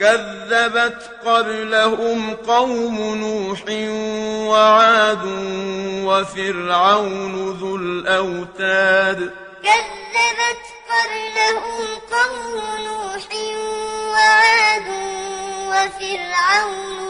كذبت قبلهم قوم نوح وعاد وفرعون ذو الأوتاد. كذبت قبلهم قوم نوح وعاد وفرعون